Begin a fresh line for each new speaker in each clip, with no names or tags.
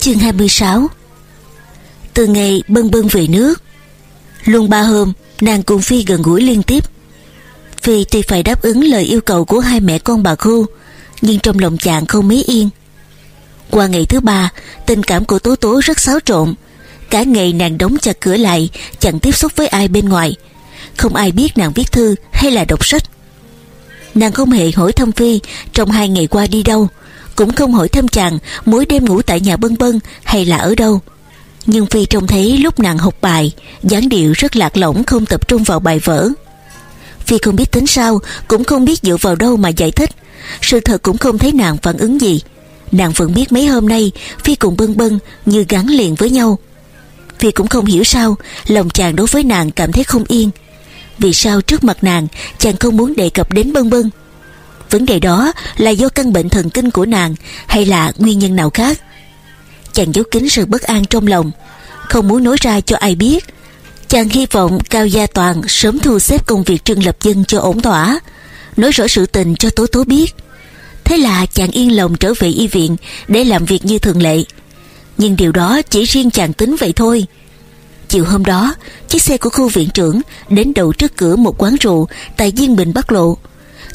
Chương 26 Từ ngày bân bân về nước, Luôn ba hôm, Nàng cùng Phi gần gũi liên tiếp. Phi tuy phải đáp ứng lời yêu cầu Của hai mẹ con bà Khu, Nhưng trong lòng chàng không mấy yên. Qua ngày thứ ba, Tình cảm của Tố Tố rất xáo trộn. Cả ngày nàng đóng chặt cửa lại, Chẳng tiếp xúc với ai bên ngoài. Không ai biết nàng viết thư hay là đọc sách. Nàng không hề hỏi thăm Phi, Trong hai ngày qua đi đâu cũng không hỏi thăm chàng Mỗi đêm ngủ tại nhà bân bân hay là ở đâu. Nhưng Phi trông thấy lúc nàng học bài, dáng điệu rất lạc lõng Không tập trung vào bài vở. Phi không biết tính sao, Cũng không biết dựa vào đâu mà giải thích. Sự thật cũng không thấy nàng phản ứng gì. Nàng vẫn biết mấy hôm nay, Phi cùng bân bân như gắn liền với nhau. Phi cũng không hiểu sao, Lòng chàng đối với nàng cảm thấy không yên. Vì sao trước mặt nàng, Chàng không muốn đề cập đến bân bân Vấn đề đó là do căn bệnh thần kinh của nàng Hay là nguyên nhân nào khác? Chàng giấu kín sự bất an trong lòng, Không muốn nói ra cho ai biết. Chàng hy vọng Cao Gia Toàn sớm thu xếp công việc trưng lập dân cho ổn thỏa, Nói rõ sự tình cho Tố Tố biết. Thế là chàng yên lòng trở về y viện Để làm việc như thường lệ. Nhưng điều đó chỉ riêng chàng tính vậy thôi. Chiều hôm đó, Chiếc xe của khu viện trưởng Đến đậu trước cửa một quán rượu Tại Diên Bình Bắc Lộ.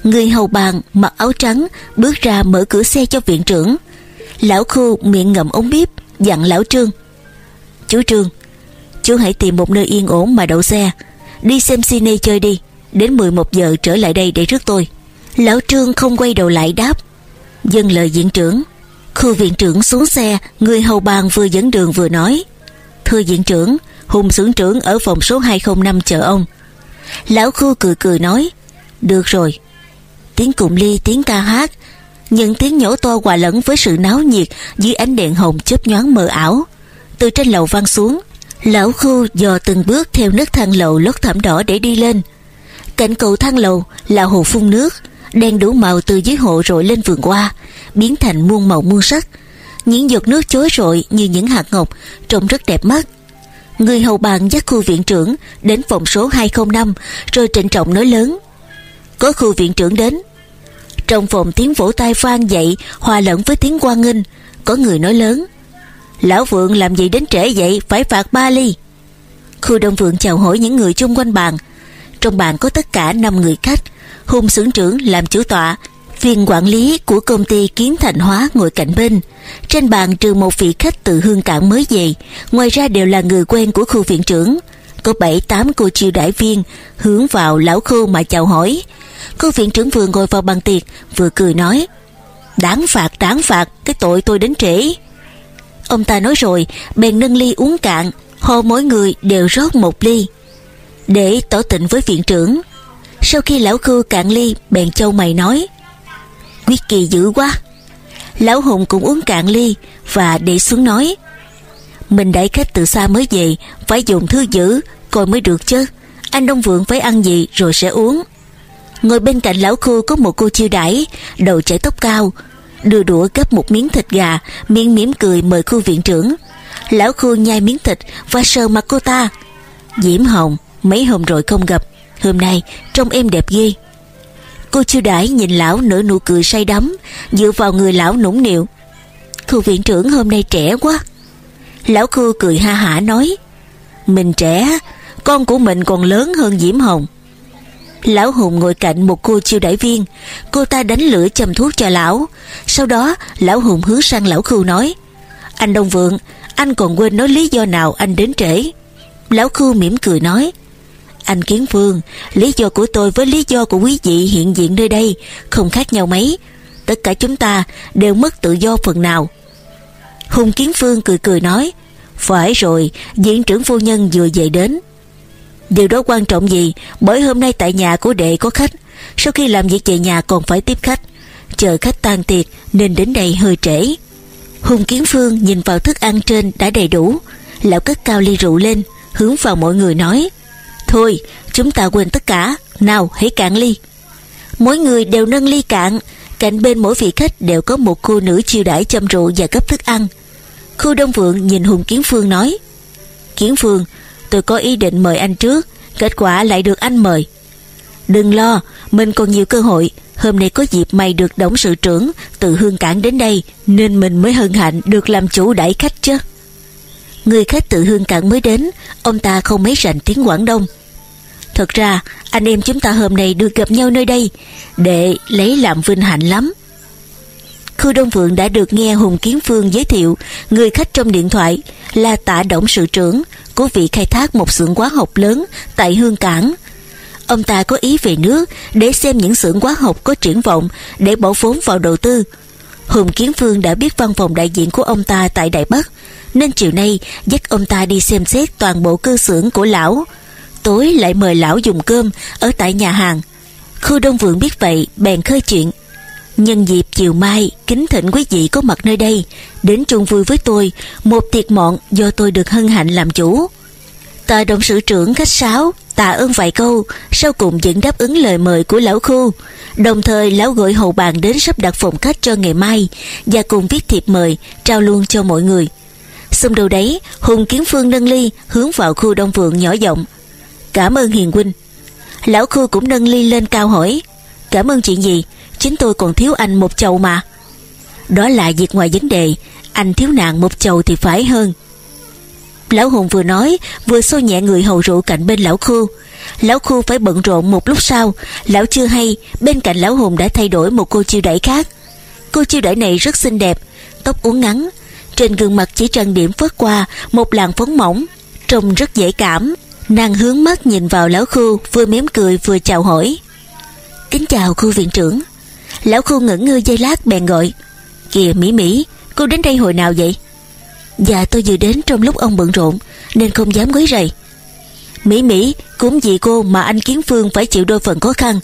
Người hầu bàn mặc áo trắng Bước ra mở cửa xe cho viện trưởng. Lão khu miệng ngậm ống bíp, Dặn lão trương. Chú trương Chú hãy tìm một nơi yên ổn mà đậu xe. Đi xem cine chơi đi Đến 11 giờ trở lại đây để rước tôi. Lão Trương không quay đầu lại đáp. Dân lời viện trưởng. Khu viện trưởng xuống xe Người hầu bàn vừa dẫn đường vừa nói. Thưa viện trưởng Hùng xưởng trưởng ở phòng số 205 chờ ông. Lão khu cười cười nói. Được rồi Tiếng cụm ly, tiếng ca hát. Những tiếng nhổ to hòa lẫn với sự náo nhiệt Dưới ánh đèn hồng chớp nhoáng mờ ảo. Từ trên lầu vang xuống, Lão khu dò từng bước theo nước thang lầu lót thảm đỏ để đi lên. Cạnh cầu thang lầu là hồ phun nước Đen đủ màu từ dưới hộ rội lên vườn qua Biến thành muôn màu muôn sắc. Những giọt nước chối rội như những hạt ngọc, Trông rất đẹp mắt. Người hầu bàn dắt khu viện trưởng Đến phòng số 205 Rồi trịnh trọng nói lớn có khu viện trưởng đến. Trong phòng tiếng vỗ tay vang dậy, Hòa lẫn với tiếng quan nghênh, Có người nói lớn, Lão vượng làm gì đến trễ vậy? Phải phạt ba ly. Khu đông vượng chào hỏi những người chung quanh bàn. Trong bàn có tất cả 5 người khách Hùng xưởng trưởng làm chủ tọa, Viên quản lý của công ty Kiến Thành Hóa ngồi cạnh bên. Trên bàn trừ một vị khách từ Hương Cảng mới về, Ngoài ra đều là người quen của khu viện trưởng. Có 7-8 cô chiêu đại viên Hướng vào lão khu mà chào hỏi cư viện trưởng vừa ngồi vào bàn tiệc, Vừa cười nói, Đáng phạt đáng phạt, Cái tội tôi đến trễ. Ông ta nói rồi, bèn nâng ly uống cạn hồ mỗi người đều rót một ly. Để tỏ tình với viện trưởng, Sau khi lão khư cạn ly, Bèn châu mày nói, Quyết kỳ dữ quá. Lão Hùng cũng uống cạn ly Và để xuống nói, Mình đẩy khách từ xa mới về, Phải dùng thứ dữ Coi mới được chứ. Anh Đông Vượng phải ăn gì rồi sẽ uống. Ngồi bên cạnh lão khu có một cô chiêu đãi, Đầu chảy tóc cao, Đưa đũa gấp một miếng thịt gà, Miệng mỉm cười mời khu viện trưởng. Lão khu nhai miếng thịt Và sờ mặt cô ta. Diễm Hồng, mấy hôm rồi không gặp, Hôm nay trông em đẹp ghê. Cô chiêu đãi nhìn lão nở nụ cười say đắm, Dựa vào người lão nũng nịu. Khu viện trưởng hôm nay trẻ quá. Lão khu cười ha hả nói, Mình trẻ, Con của mình còn lớn hơn Diễm Hồng. Lão Hùng ngồi cạnh một cô chiêu đãi viên. Cô ta đánh lửa châm thuốc cho lão. Sau đó, lão Hùng hướng sang lão Khưu nói, Anh Đông Vượng, Anh còn quên nói lý do nào anh đến trễ? Lão Khưu mỉm cười nói, Anh Kiến Phương Lý do của tôi với lý do của quý vị hiện diện nơi đây Không khác nhau mấy. Tất cả chúng ta đều mất tự do phần nào. Hùng Kiến Phương cười cười nói, Phải rồi Diện trưởng phu nhân vừa về đến. Điều đó quan trọng gì? Bởi hôm nay tại nhà của đệ có khách. Sau khi làm việc về nhà còn phải tiếp khách. Chờ khách tan tiệc, Nên đến đây hơi trễ. Hùng Kiến Phương nhìn vào thức ăn trên đã đầy đủ. Lão cất cao ly rượu lên, Hướng vào mọi người nói, Thôi, chúng ta quên tất cả. Nào, hãy cạn ly. Mỗi người đều nâng ly cạn. Cạnh bên mỗi vị khách đều có một cô nữ chiêu đãi châm rượu và cấp thức ăn. Khu Đông Vượng nhìn Hùng Kiến Phương nói, Kiến Phương Tôi có ý định mời anh trước Kết quả lại được anh mời Đừng lo Mình còn nhiều cơ hội Hôm nay có dịp mày được đón sự trưởng từ hương cảng đến đây nên mình mới hân hạnh được làm chủ đãi khách chứ. Người khách từ hương cảng mới đến, ông ta không mấy rành tiếng Quảng Đông. Thật ra, anh em chúng ta hôm nay được gặp nhau nơi đây để lấy làm vinh hạnh lắm. Khu Đông Vượng đã được nghe Hùng Kiến Phương giới thiệu người khách trong điện thoại là tạ động sự trưởng của vị khai thác một xưởng hóa học lớn tại Hương Cảng. Ông ta có ý về nước để xem những xưởng hóa học có triển vọng để bỏ vốn vào đầu tư. Hùng Kiến Phương đã biết văn phòng đại diện của ông ta tại Đại Bắc, nên chiều nay dắt ông ta đi xem xét toàn bộ cơ xưởng của lão. Tối lại mời lão dùng cơm ở tại nhà hàng. Khu Đông Vượng biết vậy, bèn khơi chuyện. Nhân dịp chiều mai, kính thỉnh quý vị có mặt nơi đây, đến chung vui với tôi, một tiệc mọn do tôi được hân hạnh làm chủ. Tòa đồng sự trưởng khách sáo, tạ ơn vài câu, sau cùng vẫn đáp ứng lời mời của lão khu. Đồng thời lão gọi hầu bàn đến sắp đặt phòng khách cho ngày mai và cùng viết thiệp mời, trao luôn cho mọi người. Xong đầu đấy, Hùng Kiến Phương nâng ly hướng vào khu đông vượng nhỏ giọng. Cảm ơn hiền huynh. Lão khu cũng nâng ly lên cao hỏi. Cảm ơn chuyện gì? Chính tôi còn thiếu anh một chầu mà. Đó là việc ngoài vấn đề, anh thiếu nạn một chầu thì phải hơn. Lão Hùng vừa nói Vừa xô nhẹ người hầu rượu cạnh bên lão khu Lão khu phải bận rộn một lúc sau. Lão chưa hay Bên cạnh lão Hùng đã thay đổi một cô chiêu đẩy khác. Cô chiêu đẩy này rất xinh đẹp Tóc uốn ngắn. Trên gương mặt chỉ trang điểm phớt qua Một làn phấn mỏng Trông rất dễ cảm. Nàng hướng mắt nhìn vào lão khu Vừa mém cười vừa chào hỏi. Kính chào khu viện trưởng. Lão khu ngẩn ngơ dây lát bèn gọi, Kìa Mỹ Mỹ, Cô đến đây hồi nào vậy? Dạ tôi vừa đến trong lúc ông bận rộn, Nên không dám quấy rầy. Mỹ Mỹ, cũng vì cô mà anh Kiến Phương phải chịu đôi phần khó khăn.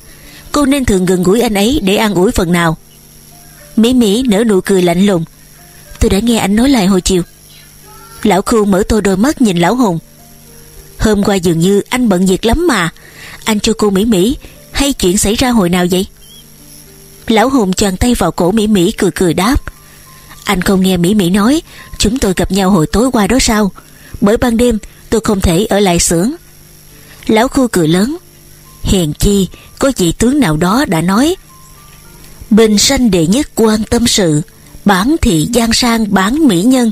Cô nên thường gần gũi anh ấy để an ủi phần nào. Mỹ Mỹ nở nụ cười lạnh lùng. Tôi đã nghe anh nói lại hồi chiều. Lão Khu mở tôi đôi mắt nhìn Lão Hùng. Hôm qua dường như anh bận việc lắm mà. Anh cho cô Mỹ Mỹ, Hay chuyện xảy ra hồi nào vậy? Lão Hùng choàng tay vào cổ Mỹ Mỹ cười cười đáp. Anh không nghe Mỹ Mỹ nói, Chúng tôi gặp nhau hồi tối qua đó sao? Bởi ban đêm, tôi không thể ở lại xưởng. Lão khu cười lớn. Hèn chi, Có vị tướng nào đó đã nói, Bình sanh đệ nhất quan tâm sự Bản thị gian sang bán mỹ nhân.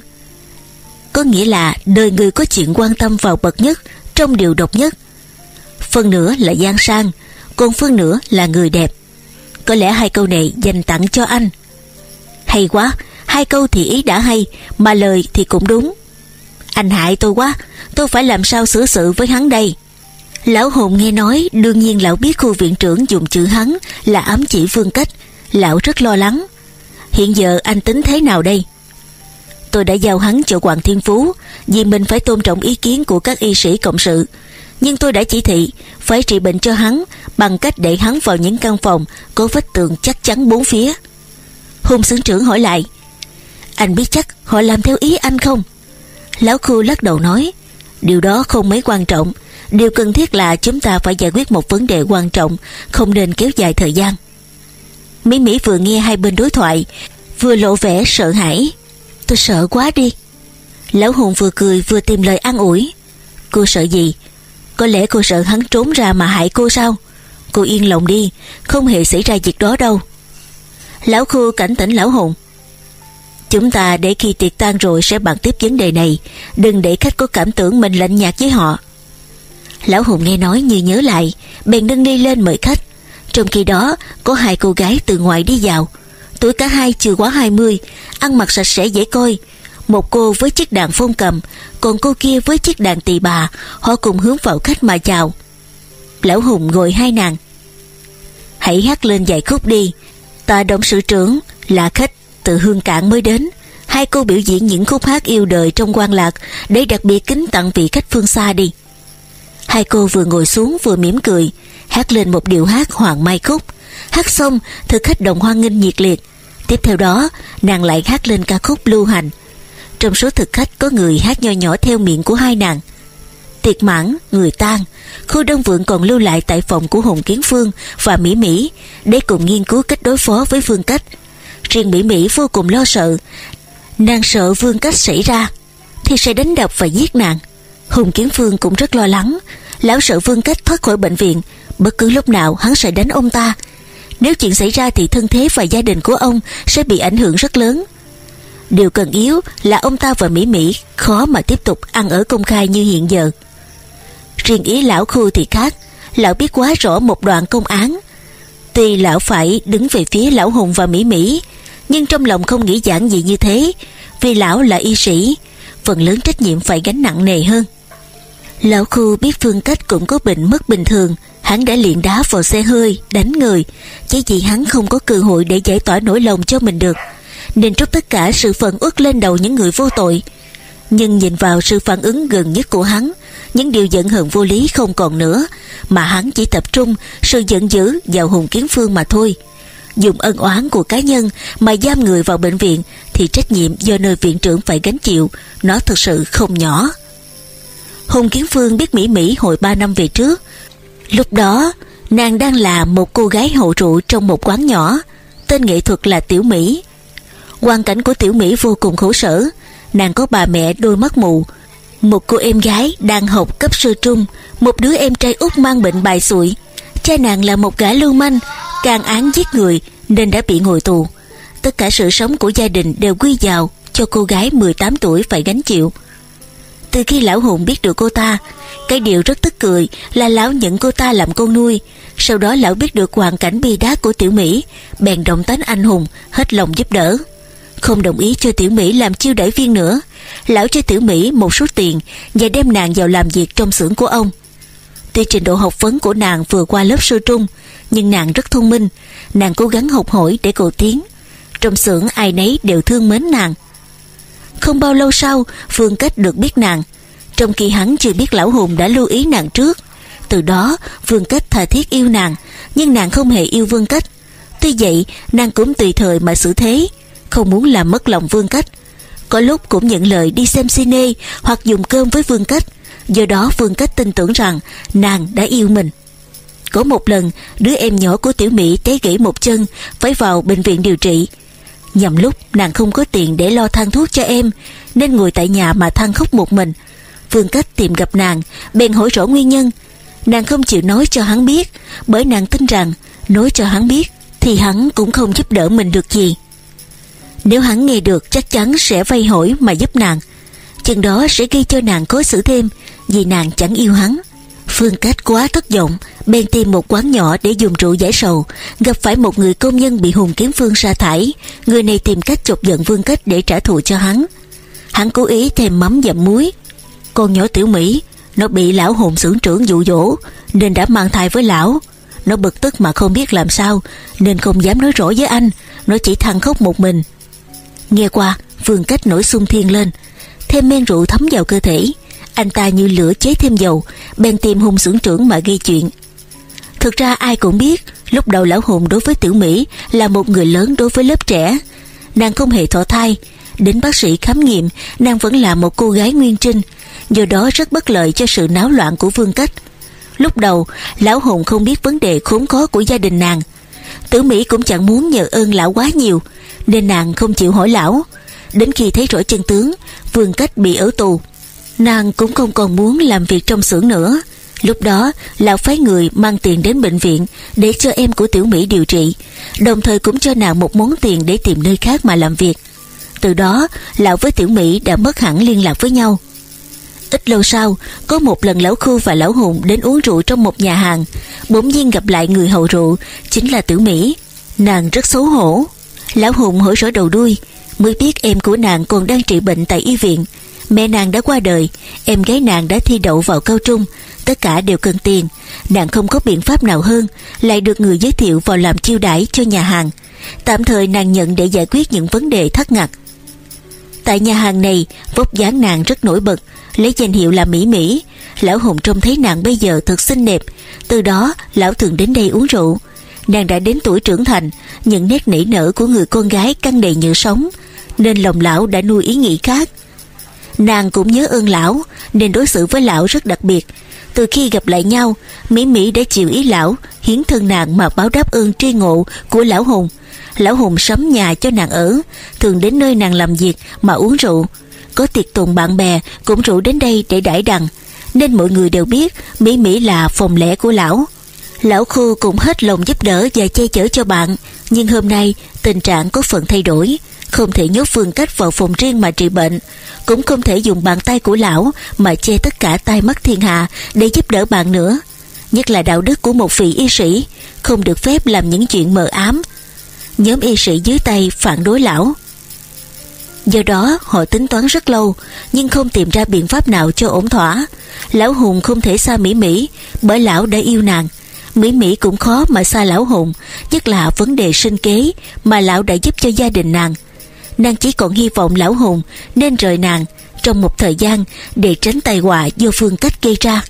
Có nghĩa là Đời người có chuyện quan tâm vào bậc nhất, Trong điều độc nhất. Phần nữa là gian sang, Còn phần nữa là người đẹp. Có lẽ hai câu này dành tặng cho anh. Hay quá, Hai câu thì ý đã hay, Mà lời thì cũng đúng. Anh hại tôi quá, Tôi phải làm sao xử sự với hắn đây? Lão hồn nghe nói, Đương nhiên lão biết khu viện trưởng dùng chữ hắn Là ám chỉ phương cách. Lão rất lo lắng. Hiện giờ anh tính thế nào đây? Tôi đã giao hắn cho Hoàng Thiên Phú, Vì mình phải tôn trọng ý kiến của các y sĩ cộng sự. Nhưng tôi đã chỉ thị, Phải trị bệnh cho hắn Bằng cách đẩy hắn vào những căn phòng Có vách tường chắc chắn bốn phía. Hùng xưởng trưởng hỏi lại, anh biết chắc họ làm theo ý anh không? Lão khu lắc đầu nói, Điều đó không mấy quan trọng. Điều cần thiết là chúng ta phải giải quyết một vấn đề quan trọng, Không nên kéo dài thời gian. Mỹ Mỹ vừa nghe hai bên đối thoại, Vừa lộ vẻ sợ hãi, Tôi sợ quá đi. Lão Hùng vừa cười vừa tìm lời an ủi, Cô sợ gì? Có lẽ cô sợ hắn trốn ra mà hại cô sao? Cô yên lòng đi, Không hề xảy ra việc đó đâu. Lão Khu cảnh tỉnh Lão Hùng Chúng ta để khi tiệc tan rồi sẽ bàn tiếp vấn đề này. Đừng để khách có cảm tưởng mình lạnh nhạt với họ. Lão Hùng nghe nói như nhớ lại, Bèn nâng ly lên mời khách. Trong khi đó, có hai cô gái từ ngoài đi vào. Tuổi cả hai chưa quá 20 Ăn mặc sạch sẽ dễ coi một cô với chiếc đàn phong cầm, Còn cô kia với chiếc đàn tỳ bà, Họ cùng hướng vào khách mà chào. Lão Hùng ngồi hai nàng. Hãy hát lên vài khúc đi. Ta động sự trưởng, là khách, từ hương cảng mới đến. Hai cô biểu diễn những khúc hát yêu đời trong quan lạc, để đặc biệt kính tặng vị khách phương xa đi. Hai cô vừa ngồi xuống vừa mỉm cười, hát lên một điệu hát hoàng mai khúc. Hát xong thực khách đồng hoan nghênh nhiệt liệt. Tiếp theo đó, nàng lại hát lên ca khúc lưu hành trong số thực khách có người hát nho nhỏ theo miệng của hai nàng. Tiệc mãn, người tan khu đông vượng còn lưu lại tại phòng của hùng kiến phương và mỹ mỹ, để cùng nghiên cứu cách đối phó với phương cách. Riêng Mỹ Mỹ vô cùng lo sợ. Nàng sợ Vương Cách xảy ra, Thì sẽ đánh đập và giết nàng. Hùng Kiến Phương cũng rất lo lắng. Lão sợ Vương Cách thoát khỏi bệnh viện, Bất cứ lúc nào hắn sẽ đánh ông ta. Nếu chuyện xảy ra thì thân thế và gia đình của ông sẽ bị ảnh hưởng rất lớn. Điều cần yếu là ông ta và Mỹ Mỹ khó mà tiếp tục ăn ở công khai như hiện giờ. Riêng ý lão khu thì khác, lão biết quá rõ một đoạn công án. Tuy lão phải đứng về phía lão Hùng và Mỹ Mỹ, nhưng trong lòng không nghĩ giản dị như thế, vì lão là y sĩ, phần lớn trách nhiệm phải gánh nặng nề hơn. Lão khu biết phương cách cũng có bệnh mất bình thường, hắn đã luyện đá vào xe hơi, đánh người, chỉ vì hắn không có cơ hội để giải tỏa nỗi lòng cho mình được, nên trút tất cả sự phận uất lên đầu những người vô tội. Nhưng nhìn vào sự phản ứng gần nhất của hắn, những điều giận hờn vô lý không còn nữa, mà hắn chỉ tập trung sự giận dữ vào Hùng Kiến Phương mà thôi. Dùng ân oán của cá nhân mà giam người vào bệnh viện thì trách nhiệm do nơi viện trưởng phải gánh chịu, nó thực sự không nhỏ. Hùng Kiến Phương biết Mỹ Mỹ hồi 3 năm về trước. Lúc đó, nàng đang là một cô gái hậu trụ trong một quán nhỏ, tên nghệ thuật là Tiểu Mỹ. Hoàn cảnh của Tiểu Mỹ vô cùng khổ sở, nàng có bà mẹ đôi mắt mù, một cô em gái đang học cấp sơ trung, một đứa em trai út mang bệnh bài sụi. Cha nàng là một gã lưu manh, càng án giết người nên đã bị ngồi tù. Tất cả sự sống của gia đình đều quy vào cho cô gái 18 tuổi phải gánh chịu. Từ khi lão hùng biết được cô ta, cái điều rất tức cười là lão nhận cô ta làm con nuôi. Sau đó lão biết được hoàn cảnh bi đát của tiểu Mỹ, bèn động tánh anh hùng, hết lòng giúp đỡ. Không đồng ý cho tiểu Mỹ làm chiêu đãi viên nữa, lão cho tiểu Mỹ một số tiền và đem nàng vào làm việc trong xưởng của ông. Tuy trình độ học vấn của nàng vừa qua lớp sơ trung, nhưng nàng rất thông minh, nàng cố gắng học hỏi để cầu tiến. Trong xưởng ai nấy đều thương mến nàng. Không bao lâu sau, Phương Cách được biết nàng, trong khi hắn chưa biết lão hùng đã lưu ý nàng trước. Từ đó, Vương Cách thà thiết yêu nàng, nhưng nàng không hề yêu Vương Cách. Tuy vậy, nàng cũng tùy thời mà xử thế, không muốn làm mất lòng Vương Cách. Có lúc cũng nhận lời đi xem cine hoặc dùng cơm với Vương Cách. Do đó Vương Cách tin tưởng rằng nàng đã yêu mình. Có một lần, đứa em nhỏ của Tiểu Mỹ té gãy một chân, phải vào bệnh viện điều trị. Nhằm lúc nàng không có tiền để lo thang thuốc cho em, nên ngồi tại nhà mà than khóc một mình. Vương Cách tìm gặp nàng, bèn hỏi rõ nguyên nhân. Nàng không chịu nói cho hắn biết, bởi nàng tin rằng nói cho hắn biết thì hắn cũng không giúp đỡ mình được gì. Nếu hắn nghe được, chắc chắn sẽ vay hỏi mà giúp nàng. Chừng đó sẽ gây cho nàng khó xử thêm, Vì nàng chẳng yêu hắn. Phương Cách quá thất vọng, Bèn tìm một quán nhỏ để dùng rượu giải sầu. Gặp phải một người công nhân bị Hùng Kiếm Phương sa thải, Người này tìm cách chọc giận Vương Cách để trả thù cho hắn. Hắn cố ý thêm mắm dặm muối. Con nhỏ tiểu Mỹ, Nó bị lão hồn xưởng trưởng dụ dỗ, Nên đã mang thai với lão. Nó bực tức mà không biết làm sao, Nên không dám nói rõ với anh. Nó chỉ thăng khóc một mình. Nghe qua Vương Cách nổi sung thiên lên. Thêm men rượu thấm vào cơ thể. Anh ta như lửa chế thêm dầu, Bèn tìm hùng xưởng trưởng mà gây chuyện. Thực ra ai cũng biết, Lúc đầu lão hùng đối với tiểu Mỹ Là một người lớn đối với lớp trẻ. Nàng không hề thọ thai. Đến bác sĩ khám nghiệm, Nàng vẫn là một cô gái nguyên trinh. Do đó rất bất lợi cho sự náo loạn của Vương Cách. Lúc đầu, Lão Hùng không biết vấn đề khốn khó của gia đình nàng. Tử Mỹ cũng chẳng muốn nhờ ơn lão quá nhiều nên nàng không chịu hỏi lão. Đến khi thấy rõ chân tướng, vương cách bị ở tù, nàng cũng không còn muốn làm việc trong xưởng nữa. Lúc đó, lão phái người mang tiền đến bệnh viện để cho em của tiểu mỹ điều trị, đồng thời cũng cho nàng một món tiền để tìm nơi khác mà làm việc. Từ đó, lão với tiểu mỹ đã mất hẳn liên lạc với nhau. Ít lâu sau, có một lần lão khu và lão hùng đến uống rượu trong một nhà hàng. Bỗng nhiên gặp lại người hầu rượu, chính là tiểu mỹ. Nàng rất xấu hổ. Lão Hùng hỏi rõ đầu đuôi, Mới biết em của nàng còn đang trị bệnh tại y viện. Mẹ nàng đã qua đời, Em gái nàng đã thi đậu vào cao trung, Tất cả đều cần tiền. Nàng không có biện pháp nào hơn, Lại được người giới thiệu vào làm chiêu đãi cho nhà hàng. Tạm thời nàng nhận để giải quyết những vấn đề thắt ngặt. Tại nhà hàng này, Vóc dáng nàng rất nổi bật, Lấy danh hiệu là Mỹ Mỹ. Lão Hùng trông thấy nàng bây giờ thật xinh đẹp. Từ đó, lão thường đến đây uống rượu. Nàng đã đến tuổi trưởng thành, Những nét nảy nở của người con gái căng đầy nhựa sống, Nên lòng lão đã nuôi ý nghĩ khác. Nàng cũng nhớ ơn lão, Nên đối xử với lão rất đặc biệt. Từ khi gặp lại nhau, Mỹ Mỹ đã chịu ý lão, Hiến thân nàng mà báo đáp ơn tri ngộ của lão Hùng Lão Hùng sắm nhà cho nàng ở, Thường đến nơi nàng làm việc mà uống rượu. Có tiệc tùng bạn bè, cũng rủ đến đây để đãi đằng. Nên mọi người đều biết Mỹ Mỹ là phòng lẻ của lão. Lão Khu cũng hết lòng giúp đỡ và che chở cho bạn. Nhưng hôm nay, tình trạng có phần thay đổi. Không thể nhốt Phương Cách vào phòng riêng mà trị bệnh. Cũng không thể dùng bàn tay của lão Mà che tất cả tai mắt thiên hạ Để giúp đỡ bạn nữa. Nhất là đạo đức của một vị y sĩ, Không được phép làm những chuyện mờ ám. Nhóm y sĩ dưới tay phản đối lão. Do đó, họ tính toán rất lâu, Nhưng không tìm ra biện pháp nào cho ổn thỏa. Lão Hùng không thể xa Mỹ Mỹ, Bởi lão đã yêu nàng. Mỹ Mỹ cũng khó mà xa lão Hùng, Nhất là vấn đề sinh kế Mà lão đã giúp cho gia đình nàng. Nàng chỉ còn hy vọng lão Hùng Nên rời nàng trong một thời gian Để tránh tai họa do phương cách gây ra.